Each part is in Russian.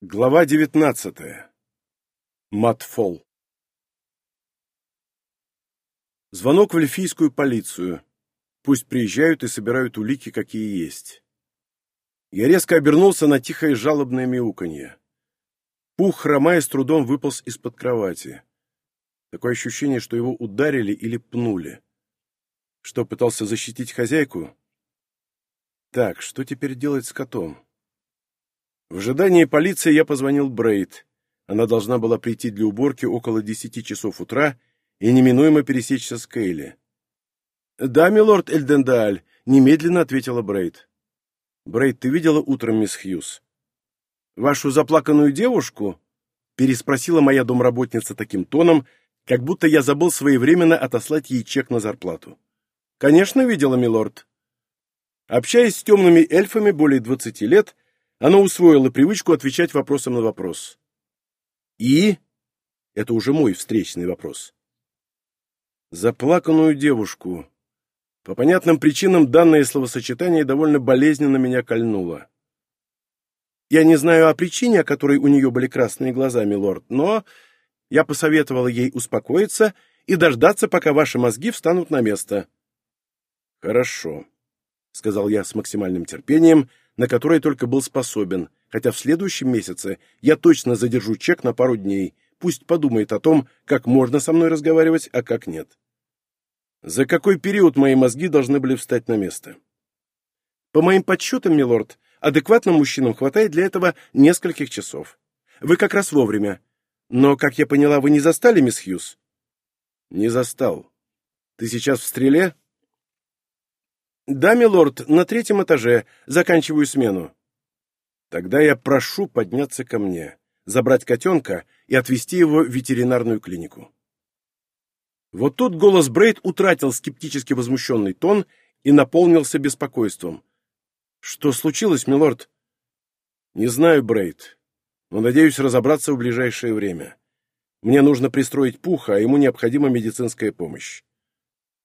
Глава девятнадцатая. Матфол. Звонок в эльфийскую полицию. Пусть приезжают и собирают улики, какие есть. Я резко обернулся на тихое жалобное мяуканье. Пух, хромая, с трудом выполз из-под кровати. Такое ощущение, что его ударили или пнули. Что, пытался защитить хозяйку? Так, что теперь делать с котом? В ожидании полиции я позвонил Брейд. Она должна была прийти для уборки около десяти часов утра и неминуемо пересечься с Кейли. «Да, милорд Эльдендааль», — немедленно ответила Брейд. «Брейд, ты видела утром мисс Хьюз?» «Вашу заплаканную девушку?» — переспросила моя домработница таким тоном, как будто я забыл своевременно отослать ей чек на зарплату. «Конечно, видела, милорд». Общаясь с темными эльфами более двадцати лет, — она усвоила привычку отвечать вопросом на вопрос. «И?» — это уже мой встречный вопрос. Заплаканную девушку. По понятным причинам данное словосочетание довольно болезненно меня кольнуло. Я не знаю о причине, о которой у нее были красные глаза, милорд, но я посоветовала ей успокоиться и дождаться, пока ваши мозги встанут на место. «Хорошо», — сказал я с максимальным терпением, — на который только был способен, хотя в следующем месяце я точно задержу чек на пару дней, пусть подумает о том, как можно со мной разговаривать, а как нет. За какой период мои мозги должны были встать на место? По моим подсчетам, милорд, адекватным мужчинам хватает для этого нескольких часов. Вы как раз вовремя. Но, как я поняла, вы не застали мисс Хьюз? Не застал. Ты сейчас в стреле? «Да, милорд, на третьем этаже. Заканчиваю смену». «Тогда я прошу подняться ко мне, забрать котенка и отвезти его в ветеринарную клинику». Вот тут голос Брейд утратил скептически возмущенный тон и наполнился беспокойством. «Что случилось, милорд?» «Не знаю, Брейд, но надеюсь разобраться в ближайшее время. Мне нужно пристроить пуха, а ему необходима медицинская помощь».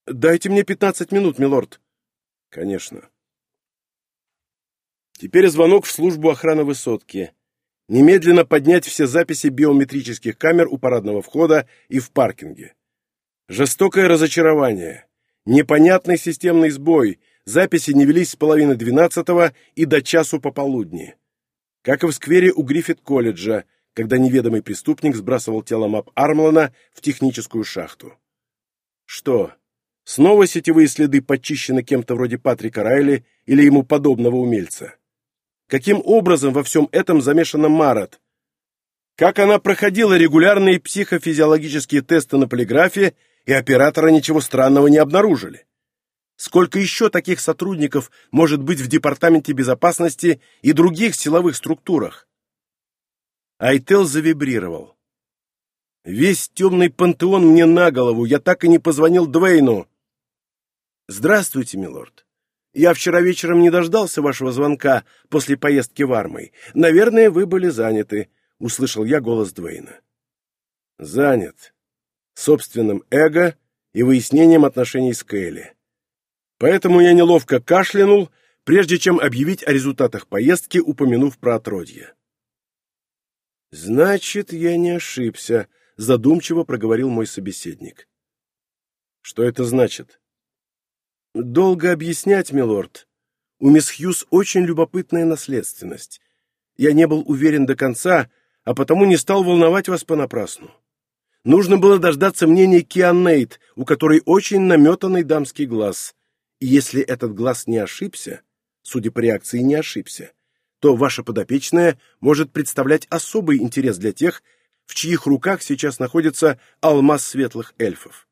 «Дайте мне пятнадцать минут, милорд», Конечно. Теперь звонок в службу охраны высотки. Немедленно поднять все записи биометрических камер у парадного входа и в паркинге. Жестокое разочарование. Непонятный системный сбой. Записи не велись с половины двенадцатого и до часу пополудни. Как и в сквере у Гриффит-колледжа, когда неведомый преступник сбрасывал тело Мап Армлана в техническую шахту. Что, Снова сетевые следы почищены кем-то вроде Патрика Райли или ему подобного умельца. Каким образом во всем этом замешана Марат? Как она проходила регулярные психофизиологические тесты на полиграфе, и оператора ничего странного не обнаружили? Сколько еще таких сотрудников может быть в Департаменте безопасности и других силовых структурах? Айтел завибрировал. Весь темный пантеон мне на голову, я так и не позвонил Двейну. «Здравствуйте, милорд. Я вчера вечером не дождался вашего звонка после поездки в Армой. Наверное, вы были заняты», — услышал я голос Двейна. «Занят. Собственным эго и выяснением отношений с Келли. Поэтому я неловко кашлянул, прежде чем объявить о результатах поездки, упомянув про отродье. «Значит, я не ошибся», — задумчиво проговорил мой собеседник. «Что это значит?» «Долго объяснять, милорд. У мисс Хьюз очень любопытная наследственность. Я не был уверен до конца, а потому не стал волновать вас понапрасну. Нужно было дождаться мнения Кианнейт, у которой очень наметанный дамский глаз. И если этот глаз не ошибся, судя по реакции, не ошибся, то ваша подопечная может представлять особый интерес для тех, в чьих руках сейчас находится алмаз светлых эльфов.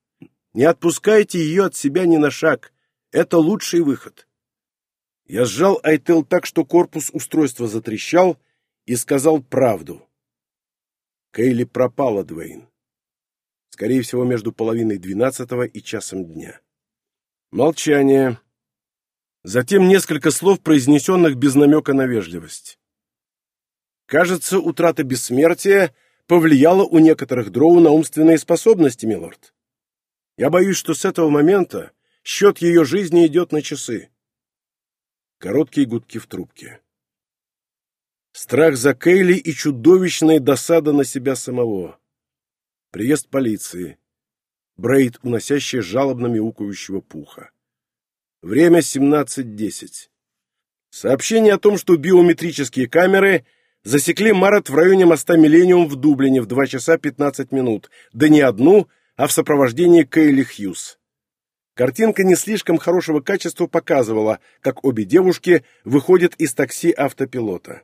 Не отпускайте ее от себя ни на шаг, это лучший выход. Я сжал Айтел так, что корпус устройства затрещал, и сказал правду. Кейли пропала, Двейн. Скорее всего, между половиной двенадцатого и часом дня. Молчание. Затем несколько слов, произнесенных без намека на вежливость. Кажется, утрата бессмертия повлияла у некоторых дроу на умственные способности, милорд. Я боюсь, что с этого момента Счет ее жизни идет на часы. Короткие гудки в трубке. Страх за Кейли и чудовищная досада на себя самого. Приезд полиции. Брейд, уносящий жалобно мяукающего пуха. Время 17.10. Сообщение о том, что биометрические камеры засекли Марат в районе моста Миллениум в Дублине в 2 часа 15 минут, да не одну, а в сопровождении Кейли Хьюз. Картинка не слишком хорошего качества показывала, как обе девушки выходят из такси автопилота.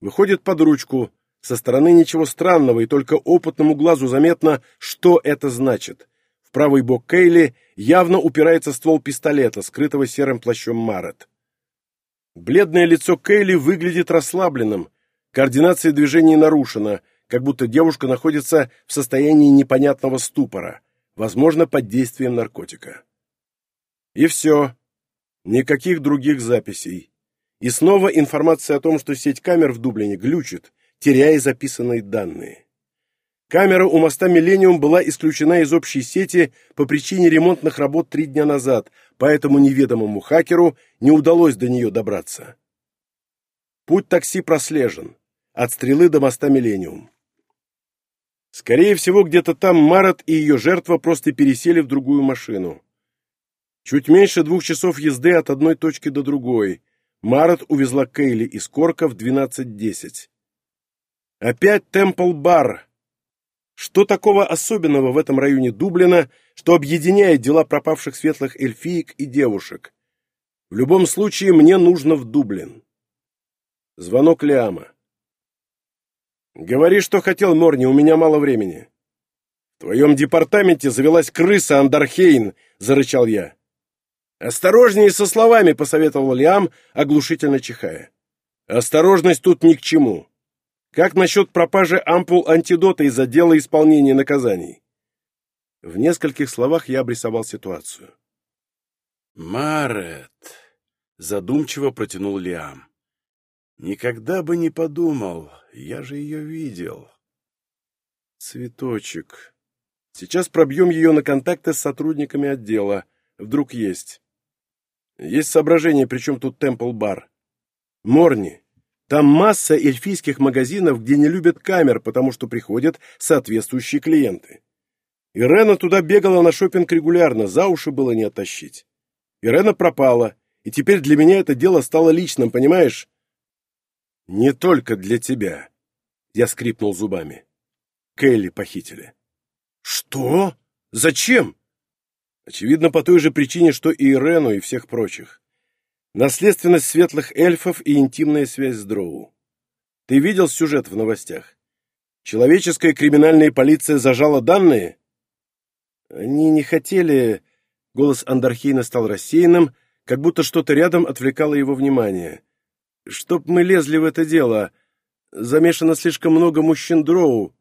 Выходят под ручку, со стороны ничего странного, и только опытному глазу заметно, что это значит. В правый бок Кейли явно упирается ствол пистолета, скрытого серым плащом Марет. Бледное лицо Кейли выглядит расслабленным, координация движений нарушена, как будто девушка находится в состоянии непонятного ступора, возможно, под действием наркотика. И все. Никаких других записей. И снова информация о том, что сеть камер в Дублине глючит, теряя записанные данные. Камера у моста «Миллениум» была исключена из общей сети по причине ремонтных работ три дня назад, поэтому неведомому хакеру не удалось до нее добраться. Путь такси прослежен. От стрелы до моста «Миллениум». Скорее всего, где-то там Марат и ее жертва просто пересели в другую машину. Чуть меньше двух часов езды от одной точки до другой. Марат увезла Кейли из Корка в 12.10. Опять Темпл-бар. Что такого особенного в этом районе Дублина, что объединяет дела пропавших светлых эльфиек и девушек? В любом случае, мне нужно в Дублин. Звонок Лиама. «Говори, что хотел, Морни, у меня мало времени». «В твоем департаменте завелась крыса, Андархейн», — зарычал я. «Осторожнее со словами», — посоветовал Лиам, оглушительно чихая. «Осторожность тут ни к чему. Как насчет пропажи ампул антидота из отдела исполнения наказаний?» В нескольких словах я обрисовал ситуацию. «Марет», — задумчиво протянул Лиам. «Никогда бы не подумал, я же ее видел». «Цветочек. Сейчас пробьем ее на контакты с сотрудниками отдела. Вдруг есть». «Есть соображение, причем тут Темпл-бар. Морни, там масса эльфийских магазинов, где не любят камер, потому что приходят соответствующие клиенты. Ирена туда бегала на шопинг регулярно, за уши было не оттащить. Ирена пропала, и теперь для меня это дело стало личным, понимаешь? Не только для тебя. Я скрипнул зубами. Келли похитили. Что? Зачем? Очевидно, по той же причине, что и Ирену, и всех прочих. Наследственность светлых эльфов и интимная связь с Дроу. Ты видел сюжет в новостях? Человеческая криминальная полиция зажала данные? Они не хотели... Голос Андархейна стал рассеянным, как будто что-то рядом отвлекало его внимание. Чтоб мы лезли в это дело. Замешано слишком много мужчин Дроу.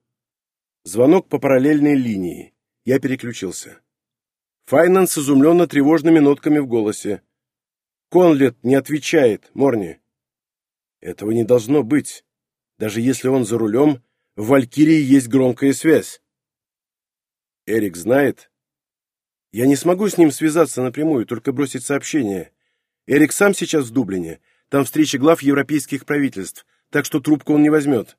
Звонок по параллельной линии. Я переключился. Файнанс изумленно тревожными нотками в голосе. Конлет не отвечает, Морни. Этого не должно быть. Даже если он за рулем, в Валькирии есть громкая связь. Эрик знает? Я не смогу с ним связаться напрямую, только бросить сообщение. Эрик сам сейчас в Дублине. Там встреча глав европейских правительств, так что трубку он не возьмет.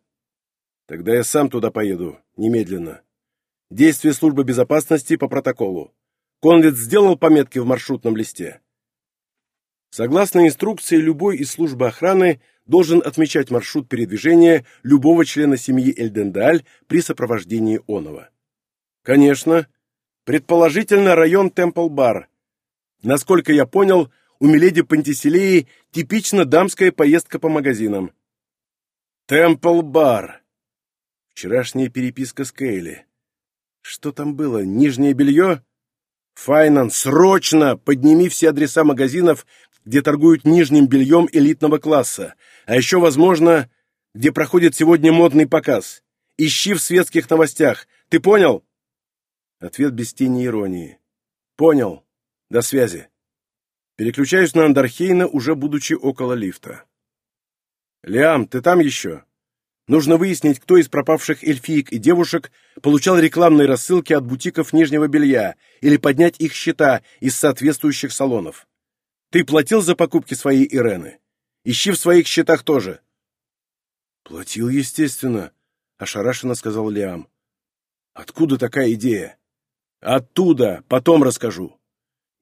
Тогда я сам туда поеду, немедленно. Действие службы безопасности по протоколу. Конлет сделал пометки в маршрутном листе. Согласно инструкции, любой из службы охраны должен отмечать маршрут передвижения любого члена семьи Эльдендаль при сопровождении Онова. Конечно, предположительно район Темпл-бар. Насколько я понял, у Миледи Пантиселеи типично дамская поездка по магазинам. Темпл-бар. Вчерашняя переписка с Кейли. Что там было, нижнее белье? Файнан, срочно подними все адреса магазинов, где торгуют нижним бельем элитного класса, а еще, возможно, где проходит сегодня модный показ. Ищи в светских новостях. Ты понял? Ответ без тени иронии. Понял. До связи. Переключаюсь на Андархейна, уже будучи около лифта. Лиам, ты там еще? Нужно выяснить, кто из пропавших эльфиек и девушек получал рекламные рассылки от бутиков нижнего белья или поднять их счета из соответствующих салонов. Ты платил за покупки своей Ирены? Ищи в своих счетах тоже. Платил, естественно, ошарашенно сказал Лиам. Откуда такая идея? Оттуда, потом расскажу.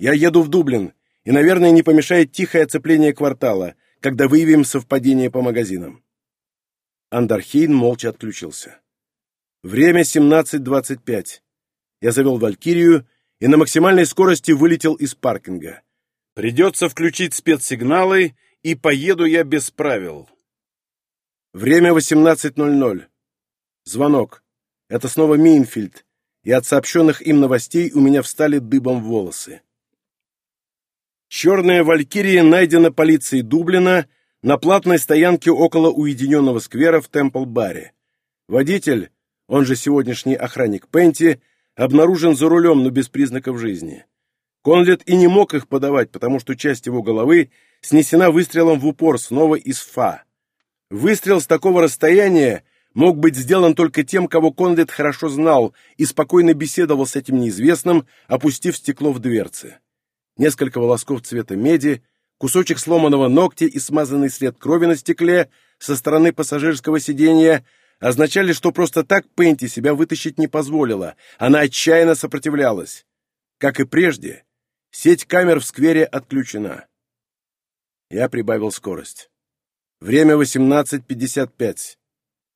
Я еду в Дублин, и, наверное, не помешает тихое оцепление квартала, когда выявим совпадение по магазинам. Андархейн молча отключился. Время 17.25. Я завел Валькирию и на максимальной скорости вылетел из паркинга. Придется включить спецсигналы, и поеду я без правил. Время 18.00. Звонок. Это снова Минфильд, и от сообщенных им новостей у меня встали дыбом волосы. Черная Валькирия найдена полицией Дублина на платной стоянке около уединенного сквера в Темпл-баре. Водитель, он же сегодняшний охранник Пенти, обнаружен за рулем, но без признаков жизни. Конлет и не мог их подавать, потому что часть его головы снесена выстрелом в упор снова из ФА. Выстрел с такого расстояния мог быть сделан только тем, кого Конлет хорошо знал и спокойно беседовал с этим неизвестным, опустив стекло в дверцы. Несколько волосков цвета меди, кусочек сломанного ногтя и смазанный след крови на стекле со стороны пассажирского сиденья означали, что просто так Пенти себя вытащить не позволила, она отчаянно сопротивлялась. Как и прежде, сеть камер в сквере отключена. Я прибавил скорость. Время 18.55.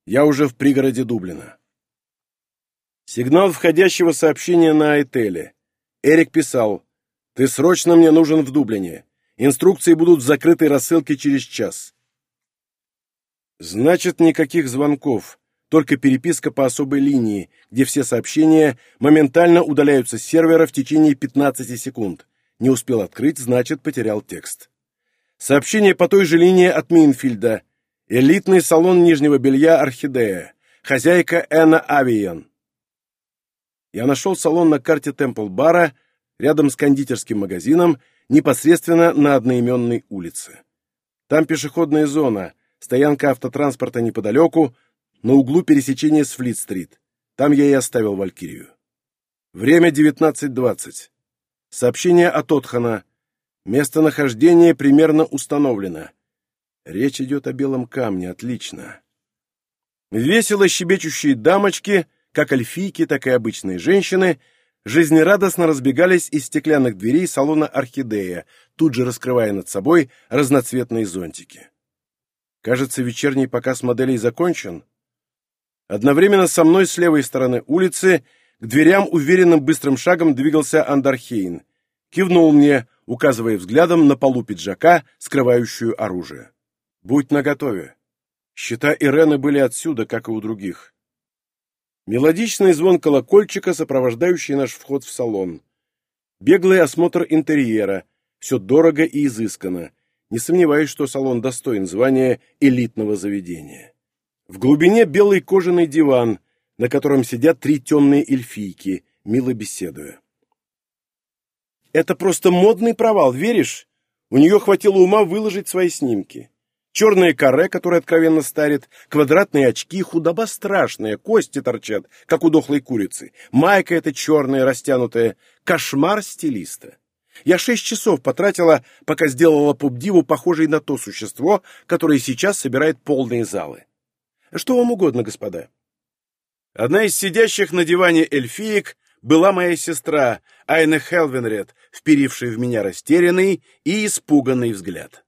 Я уже в пригороде Дублина. Сигнал входящего сообщения на Айтеле. Эрик писал «Ты срочно мне нужен в Дублине. Инструкции будут в закрытой рассылке через час». Значит, никаких звонков, только переписка по особой линии, где все сообщения моментально удаляются с сервера в течение 15 секунд. Не успел открыть, значит, потерял текст. Сообщение по той же линии от Минфильда. Элитный салон нижнего белья «Орхидея». Хозяйка Энна Авиен. Я нашел салон на карте Темпл-бара, рядом с кондитерским магазином, непосредственно на одноименной улице. Там пешеходная зона, стоянка автотранспорта неподалеку, на углу пересечения с Флит-стрит. Там я и оставил Валькирию. Время 19.20. Сообщение от Отхана. Местонахождение примерно установлено. Речь идет о белом камне, отлично. Весело щебечущие дамочки, как эльфийки, так и обычные женщины, жизнерадостно разбегались из стеклянных дверей салона «Орхидея», тут же раскрывая над собой разноцветные зонтики. Кажется, вечерний показ моделей закончен. Одновременно со мной с левой стороны улицы к дверям уверенным быстрым шагом двигался Андархейн. Кивнул мне, указывая взглядом на полу пиджака, скрывающую оружие. «Будь наготове. Счета Ирены были отсюда, как и у других». Мелодичный звон колокольчика, сопровождающий наш вход в салон. Беглый осмотр интерьера. Все дорого и изысканно. Не сомневаюсь, что салон достоин звания элитного заведения. В глубине белый кожаный диван, на котором сидят три темные эльфийки, мило беседуя. Это просто модный провал, веришь? У нее хватило ума выложить свои снимки. Черное каре, которое откровенно старит, квадратные очки, худоба страшная, кости торчат, как у дохлой курицы, майка эта черная, растянутая, кошмар стилиста. Я шесть часов потратила, пока сделала поп-диву похожей на то существо, которое сейчас собирает полные залы. Что вам угодно, господа? Одна из сидящих на диване эльфиек была моя сестра Айна Хелвенред, вперившая в меня растерянный и испуганный взгляд.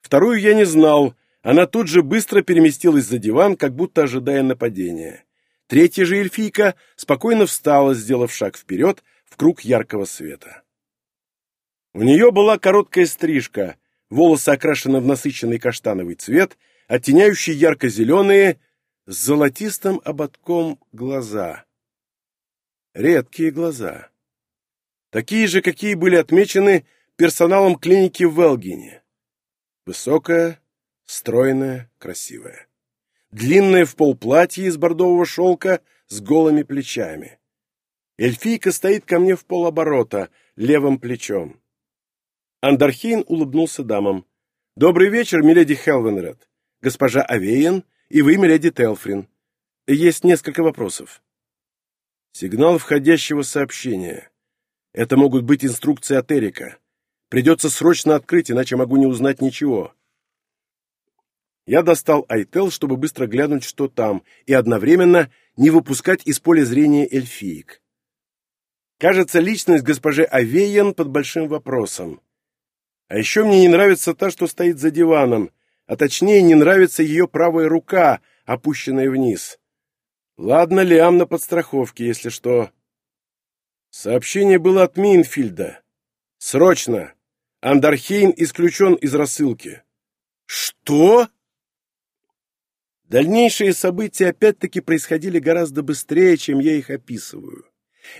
Вторую я не знал, она тут же быстро переместилась за диван, как будто ожидая нападения. Третья же эльфийка спокойно встала, сделав шаг вперед в круг яркого света. У нее была короткая стрижка, волосы окрашены в насыщенный каштановый цвет, оттеняющий ярко-зеленые, с золотистым ободком глаза. Редкие глаза. Такие же, какие были отмечены персоналом клиники в Велгине. Высокая, стройная, красивая. Длинное в полплатье из бордового шелка с голыми плечами. Эльфийка стоит ко мне в полоборота, левым плечом. Андархейн улыбнулся дамам. «Добрый вечер, миледи Хелвенред, госпожа Авеян и вы, миледи Телфрин. Есть несколько вопросов». Сигнал входящего сообщения. Это могут быть инструкции от Эрика. Придется срочно открыть, иначе могу не узнать ничего. Я достал Айтел, чтобы быстро глянуть, что там, и одновременно не выпускать из поля зрения эльфиек. Кажется, личность госпожи Авейен под большим вопросом. А еще мне не нравится та, что стоит за диваном, а точнее не нравится ее правая рука, опущенная вниз. Ладно, Лиам на подстраховке, если что. Сообщение было от Минфильда. Срочно! Андархейн исключен из рассылки. Что? Дальнейшие события опять-таки происходили гораздо быстрее, чем я их описываю.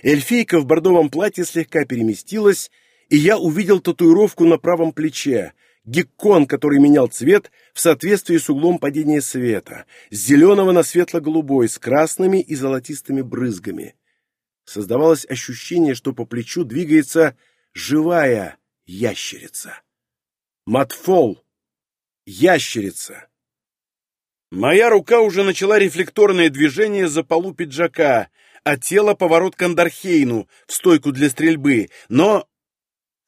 Эльфийка в бордовом платье слегка переместилась, и я увидел татуировку на правом плече, геккон, который менял цвет в соответствии с углом падения света, с зеленого на светло-голубой, с красными и золотистыми брызгами. Создавалось ощущение, что по плечу двигается живая ящерица. Матфол. Ящерица. Моя рука уже начала рефлекторное движение за полу пиджака, а тело поворот к Андархейну в стойку для стрельбы, но...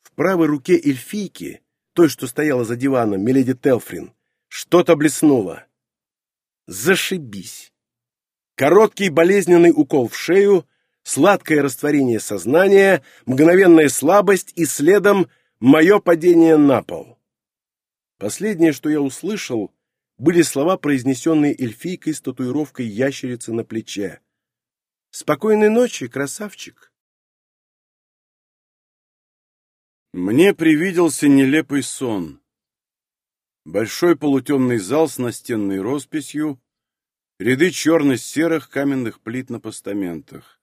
В правой руке эльфийки, той, что стояла за диваном, Миледи Телфрин, что-то блеснуло. Зашибись! Короткий болезненный укол в шею, сладкое растворение сознания, мгновенная слабость и следом мое падение на пол. Последнее, что я услышал, были слова, произнесенные эльфийкой с татуировкой ящерицы на плече. Спокойной ночи, красавчик. Мне привиделся нелепый сон. Большой полутемный зал с настенной росписью, ряды черно-серых каменных плит на постаментах.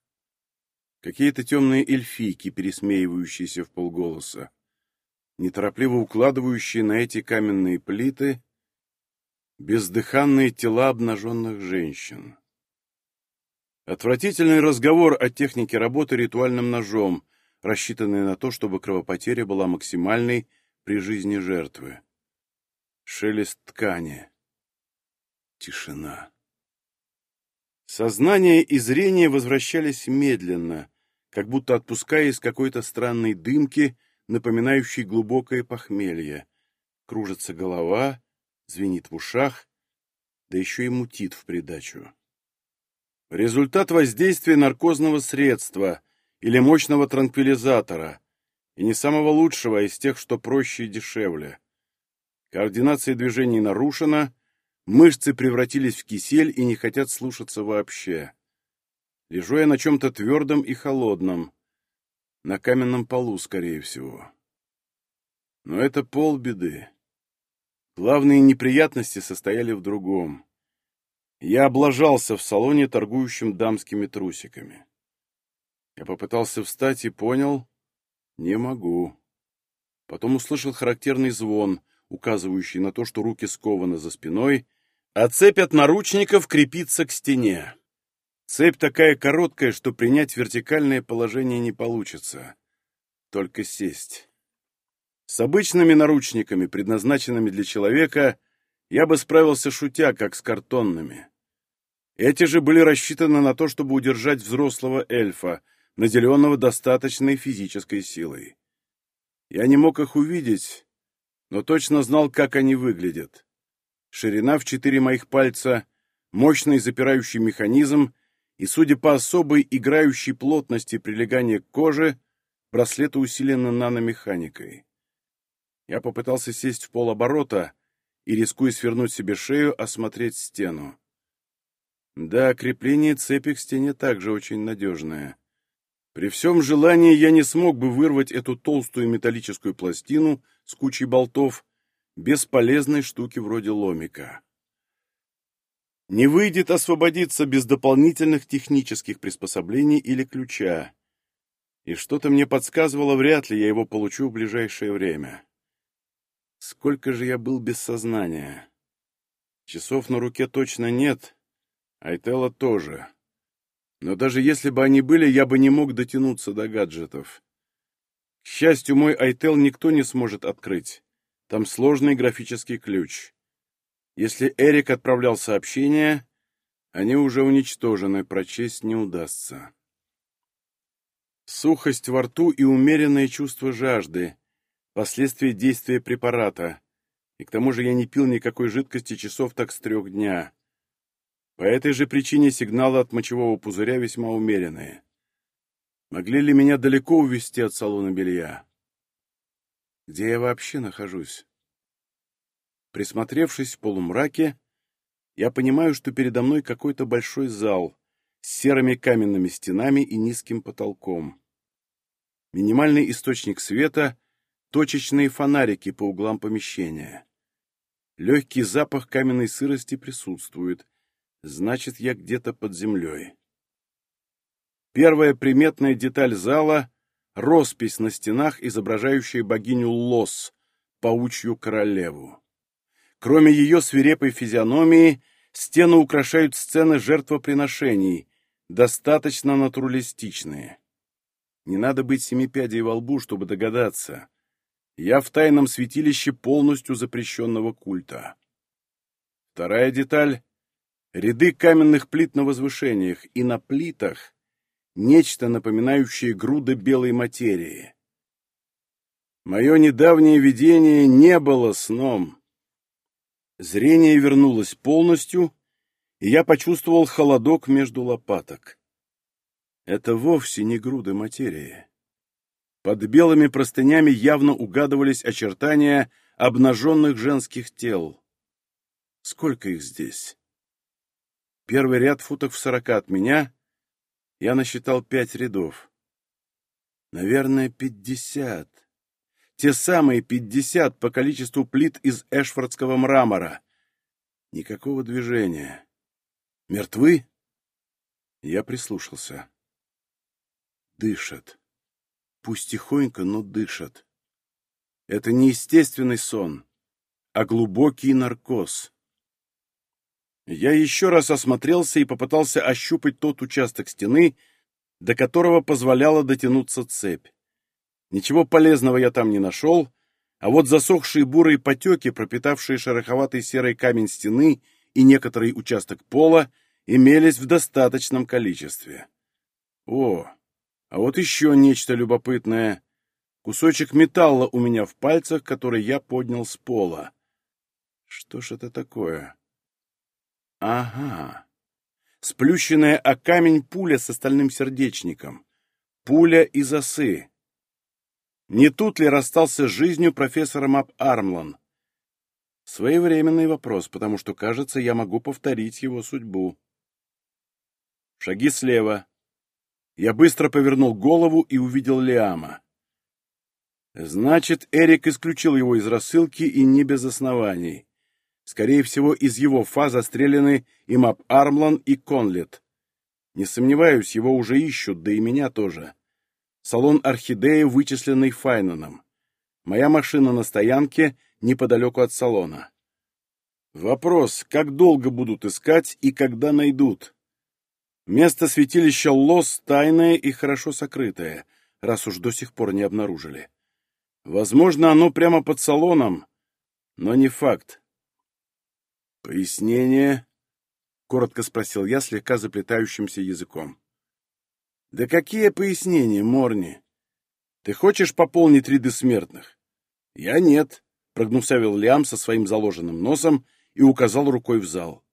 Какие-то темные эльфийки, пересмеивающиеся в полголоса, неторопливо укладывающие на эти каменные плиты бездыханные тела обнаженных женщин. Отвратительный разговор о технике работы ритуальным ножом, рассчитанный на то, чтобы кровопотеря была максимальной при жизни жертвы. Шелест ткани. Тишина. Сознание и зрение возвращались медленно, как будто отпуская из какой-то странной дымки, напоминающей глубокое похмелье. Кружится голова, звенит в ушах, да еще и мутит в придачу. Результат воздействия наркозного средства или мощного транквилизатора, и не самого лучшего а из тех, что проще и дешевле. Координация движений нарушена, мышцы превратились в кисель и не хотят слушаться вообще. Лежу я на чем-то твердом и холодном, на каменном полу, скорее всего. Но это полбеды. Главные неприятности состояли в другом. Я облажался в салоне, торгующем дамскими трусиками. Я попытался встать и понял — не могу. Потом услышал характерный звон, указывающий на то, что руки скованы за спиной, а цепь от наручников крепится к стене. Цепь такая короткая, что принять вертикальное положение не получится. Только сесть. С обычными наручниками, предназначенными для человека, я бы справился шутя, как с картонными. Эти же были рассчитаны на то, чтобы удержать взрослого эльфа, наделенного достаточной физической силой. Я не мог их увидеть, но точно знал, как они выглядят. Ширина в четыре моих пальца, мощный запирающий механизм и, судя по особой играющей плотности прилегания к коже, браслеты усилены наномеханикой. Я попытался сесть в полоборота и, рискуя свернуть себе шею, осмотреть стену. Да, крепление цепи к стене также очень надежное. При всем желании я не смог бы вырвать эту толстую металлическую пластину с кучей болтов без полезной штуки вроде ломика. Не выйдет освободиться без дополнительных технических приспособлений или ключа. И что-то мне подсказывало, вряд ли я его получу в ближайшее время. Сколько же я был без сознания? Часов на руке точно нет, Айтела тоже. Но даже если бы они были, я бы не мог дотянуться до гаджетов. К счастью, мой Айтел никто не сможет открыть. Там сложный графический ключ. Если Эрик отправлял сообщения, они уже уничтожены, прочесть не удастся. Сухость во рту и умеренное чувство жажды, последствия действия препарата. И к тому же я не пил никакой жидкости часов так с трех дня. По этой же причине сигналы от мочевого пузыря весьма умеренные. Могли ли меня далеко увезти от салона белья? Где я вообще нахожусь? Присмотревшись в полумраке, я понимаю, что передо мной какой-то большой зал с серыми каменными стенами и низким потолком. Минимальный источник света — точечные фонарики по углам помещения. Легкий запах каменной сырости присутствует. Значит, я где-то под землей. Первая приметная деталь зала — роспись на стенах, изображающая богиню Лос, паучью королеву. Кроме ее свирепой физиономии, стены украшают сцены жертвоприношений, достаточно натуралистичные. Не надо быть семипядей во лбу, чтобы догадаться. Я в тайном святилище полностью запрещенного культа. Вторая деталь — ряды каменных плит на возвышениях, и на плитах нечто, напоминающее груды белой материи. Мое недавнее видение не было сном. Зрение вернулось полностью, и я почувствовал холодок между лопаток. Это вовсе не груды материи. Под белыми простынями явно угадывались очертания обнаженных женских тел. Сколько их здесь? Первый ряд футов в сорока от меня. Я насчитал пять рядов. Наверное, пятьдесят. Те самые пятьдесят по количеству плит из эшфордского мрамора. Никакого движения. Мертвы? Я прислушался. Дышат. Пусть тихонько, но дышат. Это не естественный сон, а глубокий наркоз. Я еще раз осмотрелся и попытался ощупать тот участок стены, до которого позволяла дотянуться цепь. Ничего полезного я там не нашел, а вот засохшие бурые потеки, пропитавшие шероховатый серый камень стены и некоторый участок пола, имелись в достаточном количестве. О, а вот еще нечто любопытное. Кусочек металла у меня в пальцах, который я поднял с пола. Что ж это такое? Ага. Сплющенная о камень пуля с остальным сердечником. Пуля из осы. Не тут ли расстался с жизнью профессора Мап Армлан? Своевременный вопрос, потому что, кажется, я могу повторить его судьбу. Шаги слева. Я быстро повернул голову и увидел Лиама. Значит, Эрик исключил его из рассылки и не без оснований. Скорее всего, из его фа застрелены и Мап Армлан, и Конлет. Не сомневаюсь, его уже ищут, да и меня тоже. Салон «Орхидея», вычисленный Файноном. Моя машина на стоянке неподалеку от салона. Вопрос, как долго будут искать и когда найдут? Место святилища Лос тайное и хорошо сокрытое, раз уж до сих пор не обнаружили. Возможно, оно прямо под салоном, но не факт. «Пояснение?» — коротко спросил я слегка заплетающимся языком. «Да какие пояснения, Морни? Ты хочешь пополнить ряды смертных?» «Я нет», — прогнусавил Лиам со своим заложенным носом и указал рукой в зал.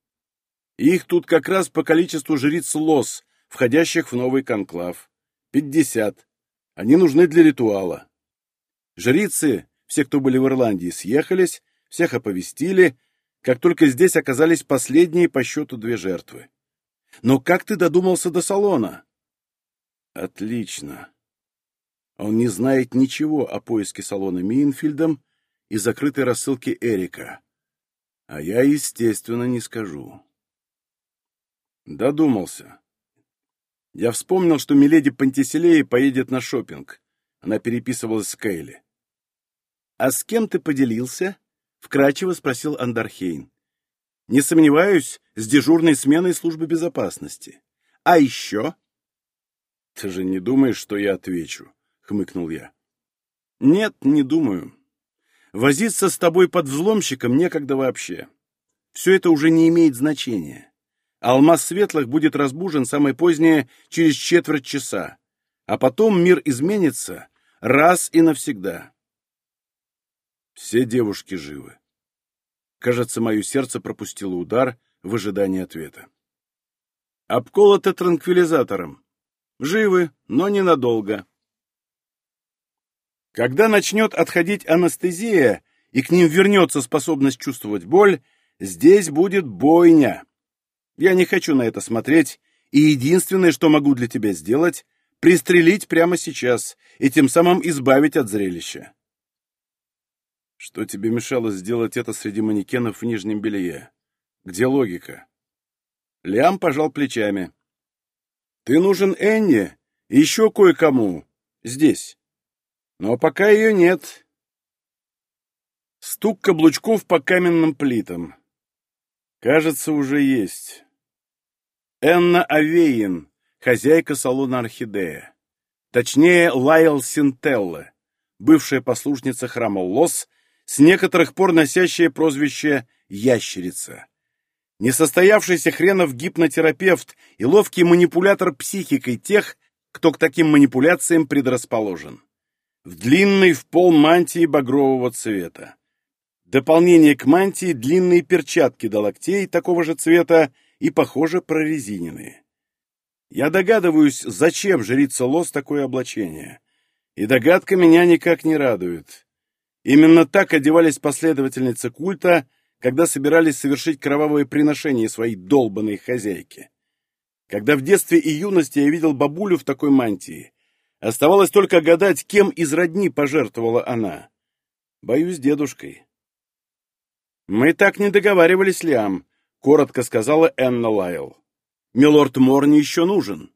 Их тут как раз по количеству жриц лос, входящих в новый конклав. Пятьдесят. Они нужны для ритуала. Жрицы, все, кто были в Ирландии, съехались, всех оповестили, как только здесь оказались последние по счету две жертвы. Но как ты додумался до салона? Отлично. Он не знает ничего о поиске салона Минфильдом и закрытой рассылке Эрика. А я, естественно, не скажу. Додумался. Я вспомнил, что Миледи Пантиселея поедет на шопинг. Она переписывалась с Кейли. «А с кем ты поделился?» — вкратчиво спросил Андархейн. «Не сомневаюсь, с дежурной сменой службы безопасности. А еще?» «Ты же не думаешь, что я отвечу?» — хмыкнул я. «Нет, не думаю. Возиться с тобой под взломщиком некогда вообще. Все это уже не имеет значения. Алмаз Светлых будет разбужен самое позднее через четверть часа, а потом мир изменится раз и навсегда. Все девушки живы. Кажется, мое сердце пропустило удар в ожидании ответа. Обколоты транквилизатором. Живы, но ненадолго. Когда начнет отходить анестезия, и к ним вернется способность чувствовать боль, здесь будет бойня. Я не хочу на это смотреть, и единственное, что могу для тебя сделать, пристрелить прямо сейчас и тем самым избавить от зрелища. Что тебе мешало сделать это среди манекенов в нижнем белье? Где логика? Лиам пожал плечами. Ты нужен Энни и еще кое-кому. Здесь. Но пока ее нет. Стук каблучков по каменным плитам. Кажется, уже есть. Энна Авеин, хозяйка салона «Орхидея». Точнее, Лайл Синтелла, бывшая послушница храма Лос, с некоторых пор носящая прозвище «Ящерица». Несостоявшийся хренов гипнотерапевт и ловкий манипулятор психикой тех, кто к таким манипуляциям предрасположен. В длинной в пол мантии багрового цвета. Дополнение к мантии – длинные перчатки до локтей такого же цвета и, похоже, прорезиненные. Я догадываюсь, зачем жрица Лос такое облачение. И догадка меня никак не радует. Именно так одевались последовательницы культа, когда собирались совершить кровавое приношение своей долбанной хозяйке. Когда в детстве и юности я видел бабулю в такой мантии, оставалось только гадать, кем из родни пожертвовала она. Боюсь, дедушкой. «Мы так не договаривались, Лиам», — коротко сказала Энна Лайл. «Милорд Морни еще нужен».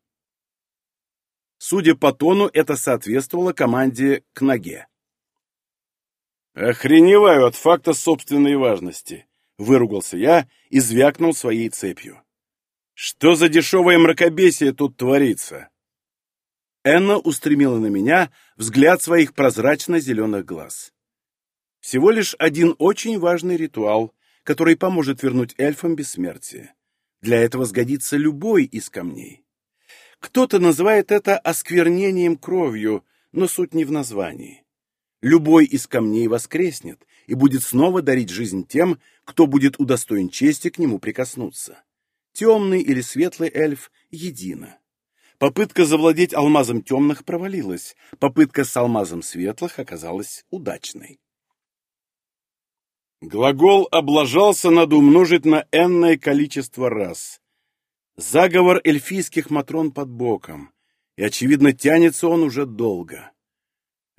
Судя по тону, это соответствовало команде «к ноге». «Охреневаю от факта собственной важности», — выругался я и звякнул своей цепью. «Что за дешевое мракобесие тут творится?» Энна устремила на меня взгляд своих прозрачно-зеленых глаз. Всего лишь один очень важный ритуал, который поможет вернуть эльфам бессмертие. Для этого сгодится любой из камней. Кто-то называет это осквернением кровью, но суть не в названии. Любой из камней воскреснет и будет снова дарить жизнь тем, кто будет удостоен чести к нему прикоснуться. Темный или светлый эльф — едино. Попытка завладеть алмазом темных провалилась, попытка с алмазом светлых оказалась удачной. Глагол облажался надо умножить на энное количество раз. Заговор эльфийских матрон под боком, и, очевидно, тянется он уже долго.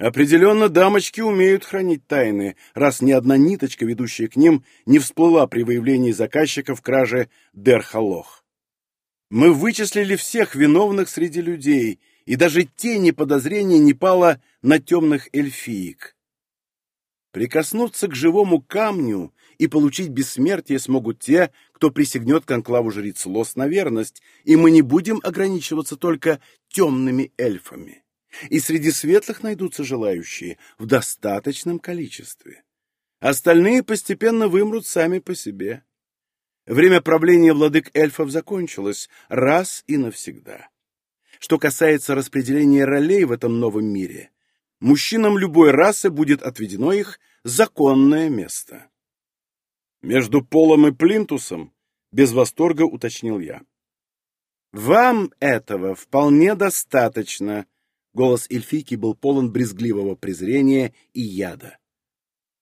Определенно, дамочки умеют хранить тайны, раз ни одна ниточка, ведущая к ним, не всплыла при выявлении заказчиков кражи Дерхалох. Мы вычислили всех виновных среди людей, и даже тени подозрения не пало на темных эльфиек. Прикоснуться к живому камню и получить бессмертие смогут те, кто присягнет конклаву жриц Лос на верность, и мы не будем ограничиваться только темными эльфами. И среди светлых найдутся желающие в достаточном количестве. Остальные постепенно вымрут сами по себе. Время правления владык эльфов закончилось раз и навсегда. Что касается распределения ролей в этом новом мире – мужчинам любой расы будет отведено их законное место. Между Полом и Плинтусом без восторга уточнил я. «Вам этого вполне достаточно», — голос эльфийки был полон брезгливого презрения и яда.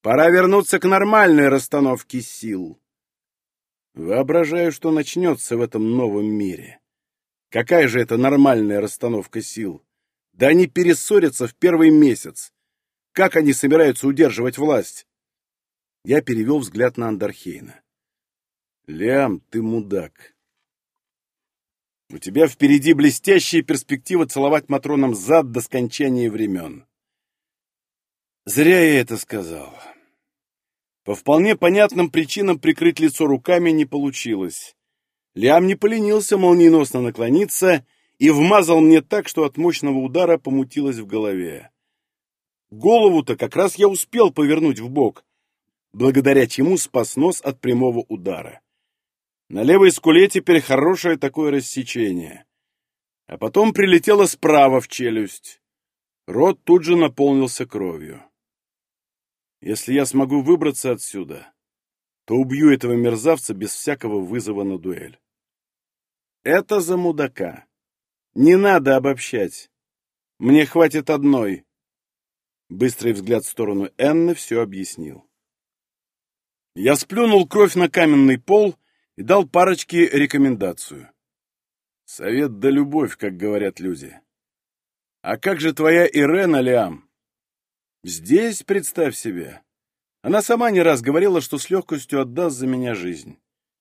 «Пора вернуться к нормальной расстановке сил». Воображаю, что начнется в этом новом мире. Какая же это нормальная расстановка сил? Да они перессорятся в первый месяц. Как они собираются удерживать власть? Я перевел взгляд на Андархейна. Лиам, ты мудак. У тебя впереди блестящая перспектива целовать Матронам зад до скончания времен. Зря я это сказал. По вполне понятным причинам прикрыть лицо руками не получилось. Лиам не поленился молниеносно наклониться и вмазал мне так, что от мощного удара помутилось в голове. Голову-то как раз я успел повернуть в бок, благодаря чему спас нос от прямого удара. На левой скуле теперь хорошее такое рассечение. А потом прилетело справа в челюсть. Рот тут же наполнился кровью. Если я смогу выбраться отсюда, то убью этого мерзавца без всякого вызова на дуэль. Это за мудака. Не надо обобщать. Мне хватит одной. Быстрый взгляд в сторону Энны все объяснил. Я сплюнул кровь на каменный пол и дал парочке рекомендацию. Совет да любовь, как говорят люди. А как же твоя Ирена, Лиам? Здесь, представь себе. Она сама не раз говорила, что с легкостью отдаст за меня жизнь.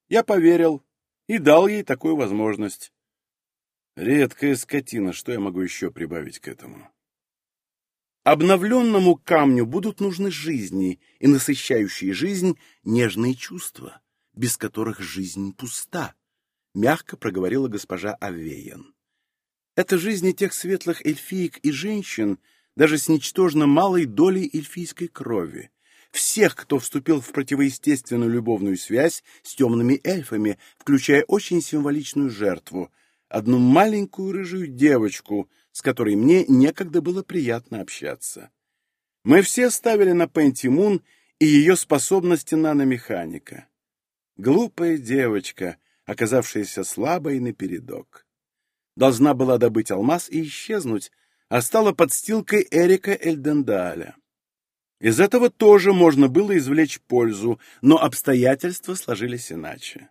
Я поверил и дал ей такую возможность. Редкая скотина, что я могу еще прибавить к этому? Обновленному камню будут нужны жизни и насыщающие жизнь нежные чувства, без которых жизнь пуста, — мягко проговорила госпожа Авеян. Это жизни тех светлых эльфиек и женщин, даже с ничтожно малой долей эльфийской крови, всех, кто вступил в противоестественную любовную связь с темными эльфами, включая очень символичную жертву, одну маленькую рыжую девочку, с которой мне некогда было приятно общаться. Мы все ставили на Пентимун и ее способности наномеханика. Глупая девочка, оказавшаяся слабой напередок. Должна была добыть алмаз и исчезнуть, а стала подстилкой Эрика Эльдендаля. Из этого тоже можно было извлечь пользу, но обстоятельства сложились иначе.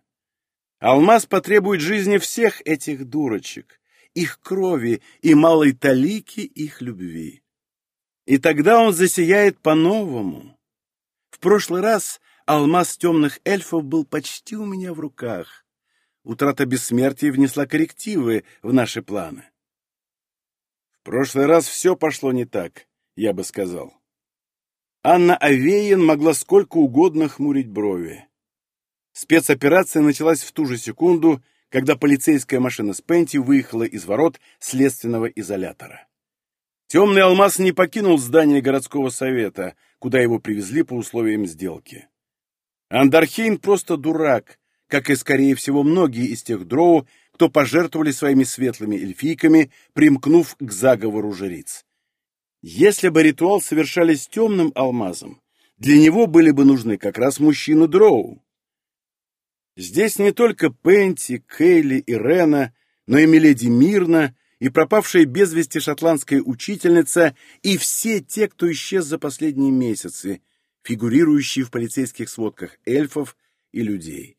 Алмаз потребует жизни всех этих дурочек, их крови и малой талики их любви. И тогда он засияет по-новому. В прошлый раз алмаз темных эльфов был почти у меня в руках. Утрата бессмертия внесла коррективы в наши планы. В прошлый раз все пошло не так, я бы сказал. Анна Авеян могла сколько угодно хмурить брови. Спецоперация началась в ту же секунду, когда полицейская машина с Пенти выехала из ворот следственного изолятора. Темный алмаз не покинул здание городского совета, куда его привезли по условиям сделки. Андархейн просто дурак, как и, скорее всего, многие из тех дроу, кто пожертвовали своими светлыми эльфийками, примкнув к заговору жриц. Если бы ритуал совершали с темным алмазом, для него были бы нужны как раз мужчины Дроу. Здесь не только Пенти, Кейли и Рена, но и Миледи Мирна, и пропавшая без вести шотландская учительница, и все те, кто исчез за последние месяцы, фигурирующие в полицейских сводках эльфов и людей.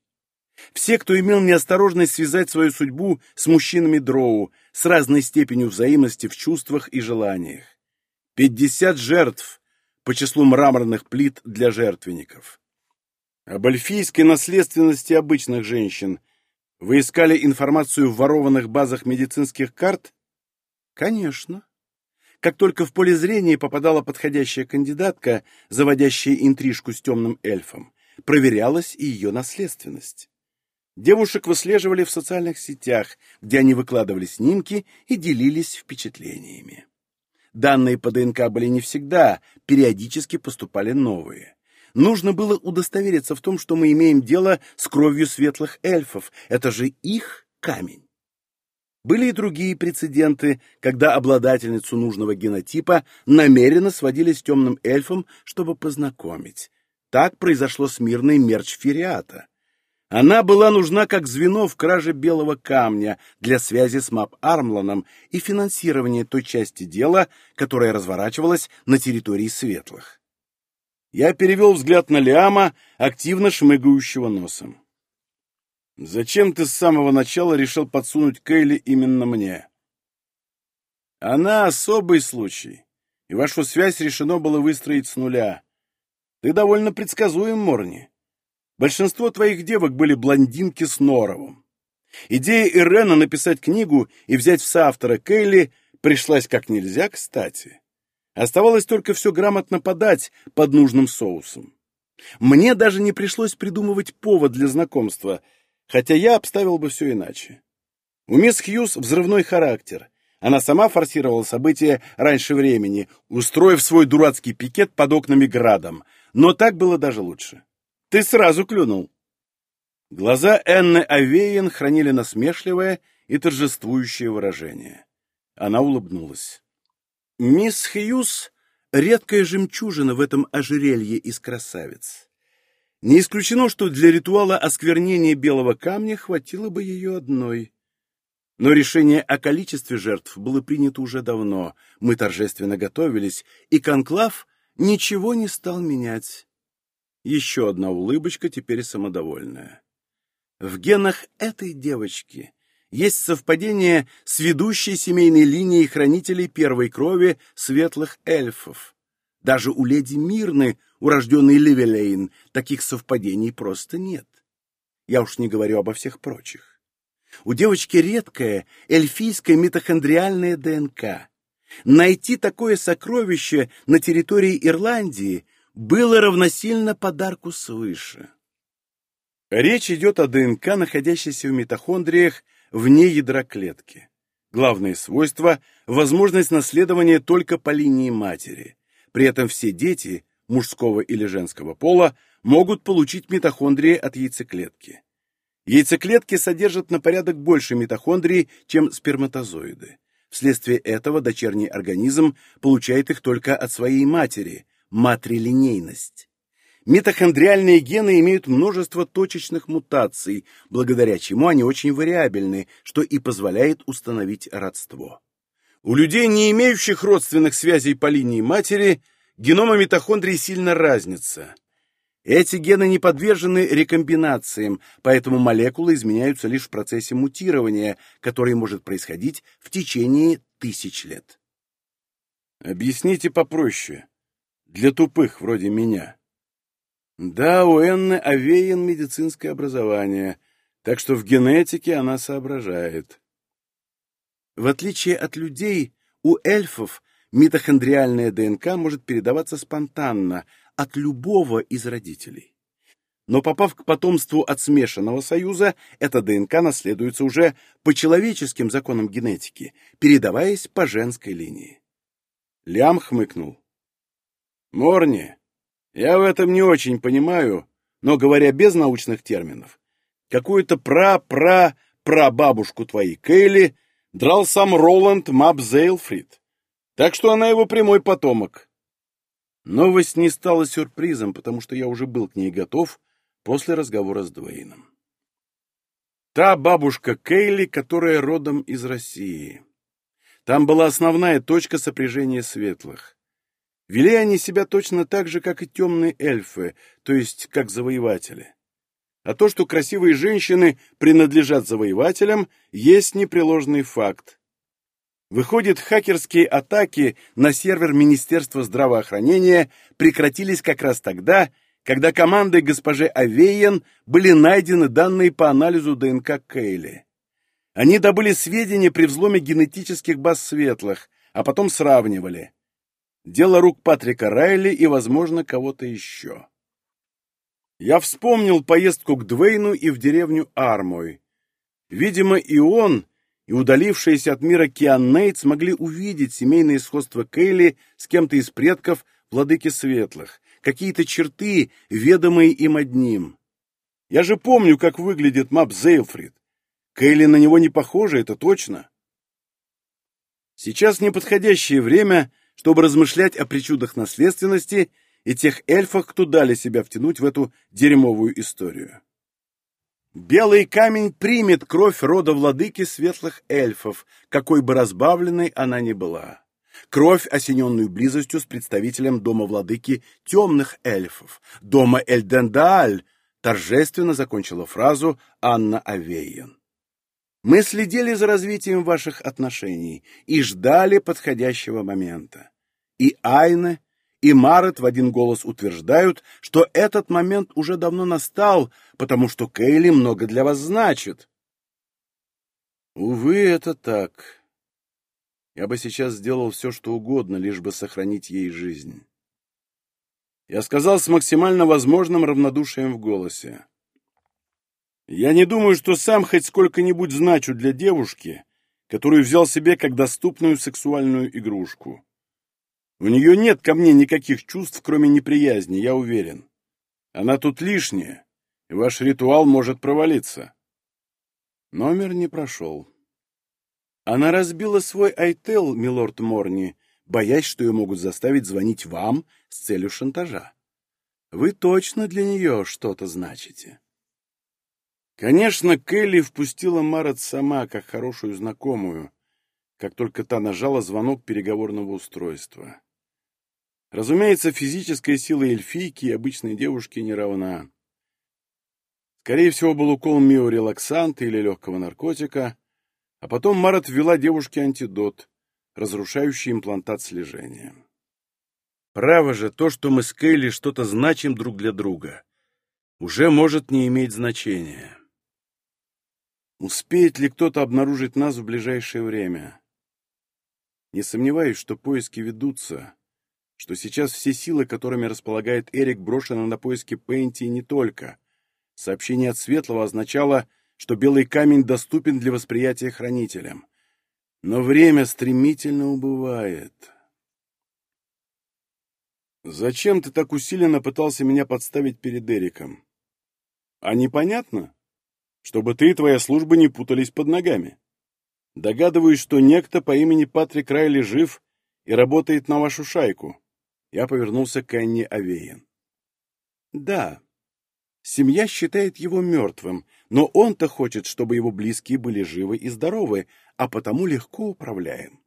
Все, кто имел неосторожность связать свою судьбу с мужчинами Дроу, с разной степенью взаимности в чувствах и желаниях. Пятьдесят жертв по числу мраморных плит для жертвенников. Об эльфийской наследственности обычных женщин вы искали информацию в ворованных базах медицинских карт? Конечно. Как только в поле зрения попадала подходящая кандидатка, заводящая интрижку с темным эльфом, проверялась и ее наследственность. Девушек выслеживали в социальных сетях, где они выкладывали снимки и делились впечатлениями. Данные по ДНК были не всегда, периодически поступали новые. Нужно было удостовериться в том, что мы имеем дело с кровью светлых эльфов. Это же их камень. Были и другие прецеденты, когда обладательницу нужного генотипа намеренно сводили с темным эльфом, чтобы познакомить. Так произошло с мирной мерч Фериата. Она была нужна как звено в краже белого камня для связи с Мап Армланом и финансирования той части дела, которая разворачивалась на территории светлых. Я перевел взгляд на Лиама, активно шмыгающего носом. «Зачем ты с самого начала решил подсунуть Кейли именно мне?» «Она особый случай, и вашу связь решено было выстроить с нуля. Ты довольно предсказуем, Морни. Большинство твоих девок были блондинки с норовом. Идея Ирена написать книгу и взять в соавтора Кейли пришлась как нельзя кстати. Оставалось только все грамотно подать под нужным соусом. Мне даже не пришлось придумывать повод для знакомства, хотя я обставил бы все иначе. У мисс Хьюз взрывной характер. Она сама форсировала события раньше времени, устроив свой дурацкий пикет под окнами градом, но так было даже лучше. Ты сразу клюнул. Глаза Энны Авеян хранили насмешливое и торжествующее выражение. Она улыбнулась. Мисс Хьюз — редкая жемчужина в этом ожерелье из красавиц. Не исключено, что для ритуала осквернения белого камня хватило бы ее одной. Но решение о количестве жертв было принято уже давно, мы торжественно готовились, и конклав ничего не стал менять. Еще одна улыбочка, теперь самодовольная. В генах этой девочки есть совпадение с ведущей семейной линией хранителей первой крови светлых эльфов. Даже у леди Мирны, урожденной Ливелейн, таких совпадений просто нет. Я уж не говорю обо всех прочих. У девочки редкая эльфийская митохондриальная ДНК. Найти такое сокровище на территории Ирландии было равносильно подарку свыше. Речь идет о ДНК, находящейся в митохондриях вне ядра клетки. Главное свойство – возможность наследования только по линии матери. При этом все дети, мужского или женского пола, могут получить митохондрии от яйцеклетки. Яйцеклетки содержат на порядок больше митохондрий, чем сперматозоиды. Вследствие этого дочерний организм получает их только от своей матери – матрилинейность. Митохондриальные гены имеют множество точечных мутаций, благодаря чему они очень вариабельны, что и позволяет установить родство. У людей, не имеющих родственных связей по линии матери, генома митохондрий сильно разнится. Эти гены не подвержены рекомбинациям, поэтому молекулы изменяются лишь в процессе мутирования, который может происходить в течение тысяч лет. Объясните попроще. Для тупых, вроде меня. Да, у Энны овеян медицинское образование, так что в генетике она соображает. В отличие от людей, у эльфов митохондриальная ДНК может передаваться спонтанно, от любого из родителей. Но попав к потомству от смешанного союза, эта ДНК наследуется уже по человеческим законам генетики, передаваясь по женской линии. Лям хмыкнул. «Морни, я в этом не очень понимаю, но, говоря без научных терминов, какую-то пра-пра-прабабушку твоей Кейли драл сам Роланд Мап Зейлфрид, так что она его прямой потомок. Новость не стала сюрпризом, потому что я уже был к ней готов после разговора с Дуэйном. Та бабушка Кейли, которая родом из России. Там была основная точка сопряжения светлых. Вели они себя точно так же, как и темные эльфы, то есть как завоеватели. А то, что красивые женщины принадлежат завоевателям, есть непреложный факт. Выходит, хакерские атаки на сервер Министерства здравоохранения прекратились как раз тогда, когда командой госпожи Авейен были найдены данные по анализу ДНК Кейли. Они добыли сведения при взломе генетических баз светлых, а потом сравнивали. Дело рук Патрика Райли и, возможно, кого-то еще. Я вспомнил поездку к Двейну и в деревню Армой. Видимо, и он, и удалившиеся от мира Кианнейт смогли увидеть семейное сходство Кейли с кем-то из предков владыки светлых, какие-то черты, ведомые им одним. Я же помню, как выглядит Мап Зейлфрид. Кейли на него не похожа, это точно. Сейчас неподходящее время, чтобы размышлять о причудах наследственности и тех эльфах, кто дали себя втянуть в эту дерьмовую историю. Белый камень примет кровь рода владыки светлых эльфов, какой бы разбавленной она ни была. Кровь, осененную близостью с представителем дома владыки темных эльфов, дома Эльдендааль, торжественно закончила фразу Анна Авейен. Мы следили за развитием ваших отношений и ждали подходящего момента. И Айне, и Марет в один голос утверждают, что этот момент уже давно настал, потому что Кейли много для вас значит. Увы, это так. Я бы сейчас сделал все, что угодно, лишь бы сохранить ей жизнь. Я сказал с максимально возможным равнодушием в голосе. Я не думаю, что сам хоть сколько-нибудь значу для девушки, которую взял себе как доступную сексуальную игрушку. У нее нет ко мне никаких чувств, кроме неприязни, я уверен. Она тут лишняя, и ваш ритуал может провалиться. Номер не прошел. Она разбила свой айтел, милорд Морни, боясь, что ее могут заставить звонить вам с целью шантажа. Вы точно для нее что-то значите. Конечно, Келли впустила Марат сама, как хорошую знакомую, как только та нажала звонок переговорного устройства. Разумеется, физическая сила эльфийки и обычной девушки не равна. Скорее всего, был укол миорелаксанта или легкого наркотика, а потом Марат ввела девушке антидот, разрушающий имплантат слежения. Право же, то, что мы с Кейли что-то значим друг для друга, уже может не иметь значения. Успеет ли кто-то обнаружить нас в ближайшее время? Не сомневаюсь, что поиски ведутся, что сейчас все силы, которыми располагает Эрик, брошены на поиски Пейнти не только. Сообщение от Светлого означало, что белый камень доступен для восприятия хранителям. Но время стремительно убывает. Зачем ты так усиленно пытался меня подставить перед Эриком? А непонятно? Чтобы ты и твоя служба не путались под ногами. Догадываюсь, что некто по имени Патрик Райли жив и работает на вашу шайку. Я повернулся к Анне Авеян. Да, семья считает его мертвым, но он-то хочет, чтобы его близкие были живы и здоровы, а потому легко управляем.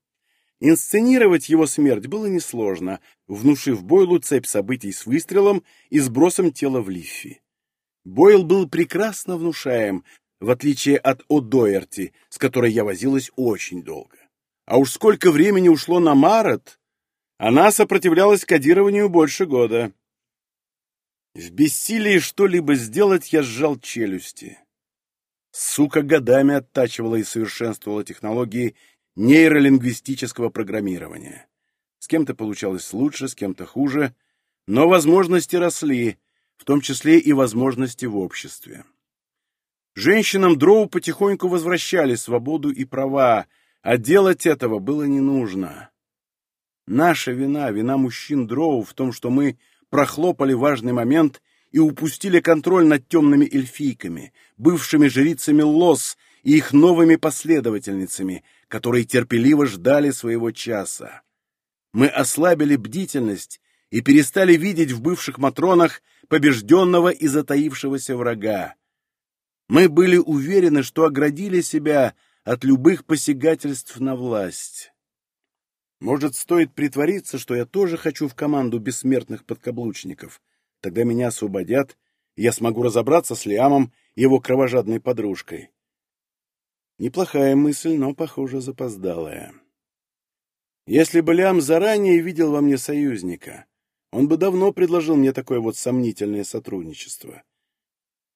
Инсценировать его смерть было несложно, внушив Бойлу цепь событий с выстрелом и сбросом тела в Лиффи. Бойл был прекрасно внушаем, в отличие от О'Доерти, с которой я возилась очень долго. А уж сколько времени ушло на Марот, она сопротивлялась кодированию больше года. В бессилии что-либо сделать я сжал челюсти. Сука годами оттачивала и совершенствовала технологии нейролингвистического программирования. С кем-то получалось лучше, с кем-то хуже, но возможности росли, в том числе и возможности в обществе. Женщинам дроу потихоньку возвращали свободу и права, а делать этого было не нужно. Наша вина, вина мужчин Дроу в том, что мы прохлопали важный момент и упустили контроль над темными эльфийками, бывшими жрицами Лос и их новыми последовательницами, которые терпеливо ждали своего часа. Мы ослабили бдительность и перестали видеть в бывших Матронах побежденного и затаившегося врага. Мы были уверены, что оградили себя от любых посягательств на власть. Может, стоит притвориться, что я тоже хочу в команду бессмертных подкаблучников. Тогда меня освободят, и я смогу разобраться с Лиамом и его кровожадной подружкой. Неплохая мысль, но, похоже, запоздалая. Если бы Лиам заранее видел во мне союзника, он бы давно предложил мне такое вот сомнительное сотрудничество.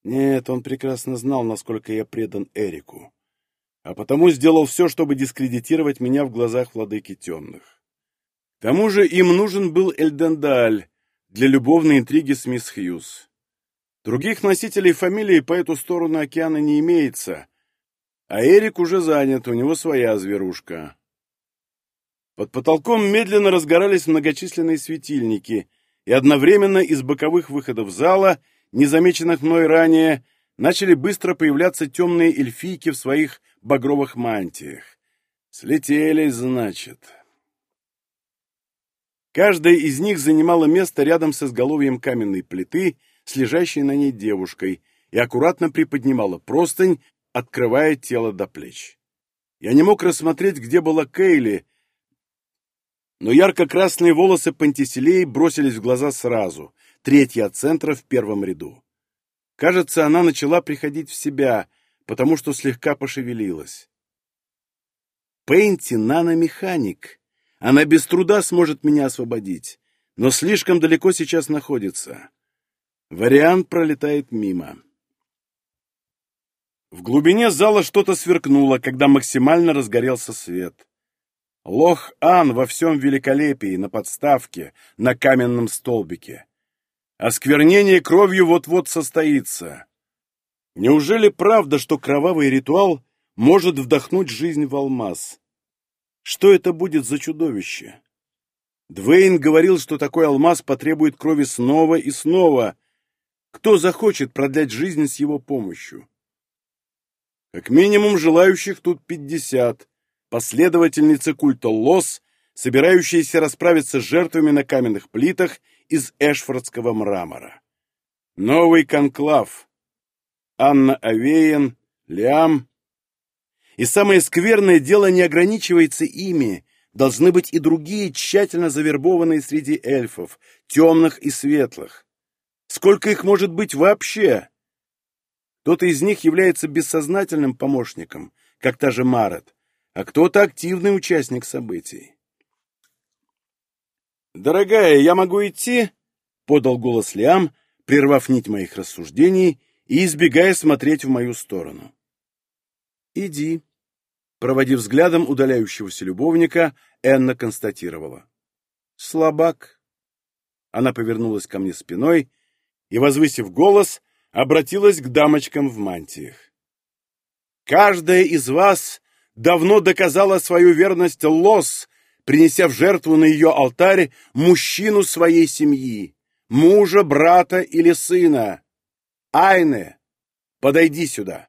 Нет, он прекрасно знал, насколько я предан Эрику а потому сделал все, чтобы дискредитировать меня в глазах владыки темных. К тому же им нужен был Эльдендаль для любовной интриги с мисс Хьюз. Других носителей фамилии по эту сторону океана не имеется, а Эрик уже занят, у него своя зверушка. Под потолком медленно разгорались многочисленные светильники, и одновременно из боковых выходов зала, незамеченных мной ранее, начали быстро появляться темные эльфийки в своих багровых мантиях. Слетели, значит. Каждая из них занимала место рядом с изголовьем каменной плиты с лежащей на ней девушкой и аккуратно приподнимала простынь, открывая тело до плеч. Я не мог рассмотреть, где была Кейли, но ярко-красные волосы Пантиселей бросились в глаза сразу, третья от центра в первом ряду. Кажется, она начала приходить в себя, потому что слегка пошевелилась. Пейнти — наномеханик. Она без труда сможет меня освободить, но слишком далеко сейчас находится. Вариант пролетает мимо. В глубине зала что-то сверкнуло, когда максимально разгорелся свет. Лох-Ан во всем великолепии, на подставке, на каменном столбике. Осквернение кровью вот-вот состоится. Неужели правда, что кровавый ритуал может вдохнуть жизнь в алмаз? Что это будет за чудовище? Двейн говорил, что такой алмаз потребует крови снова и снова. Кто захочет продлять жизнь с его помощью? Как минимум желающих тут пятьдесят. Последовательницы культа Лос, собирающиеся расправиться с жертвами на каменных плитах из эшфордского мрамора. Новый конклав. Анна Авеян, Лиам. И самое скверное дело не ограничивается ими, должны быть и другие тщательно завербованные среди эльфов, темных и светлых. Сколько их может быть вообще? Кто-то из них является бессознательным помощником, как та же Марет, а кто-то активный участник событий. «Дорогая, я могу идти?» — подал голос Лиам, прервав нить моих рассуждений и избегая смотреть в мою сторону. «Иди», — проводив взглядом удаляющегося любовника, Энна констатировала. «Слабак». Она повернулась ко мне спиной и, возвысив голос, обратилась к дамочкам в мантиях. «Каждая из вас давно доказала свою верность Лос, принеся в жертву на ее алтарь мужчину своей семьи, мужа, брата или сына. Айне, подойди сюда!»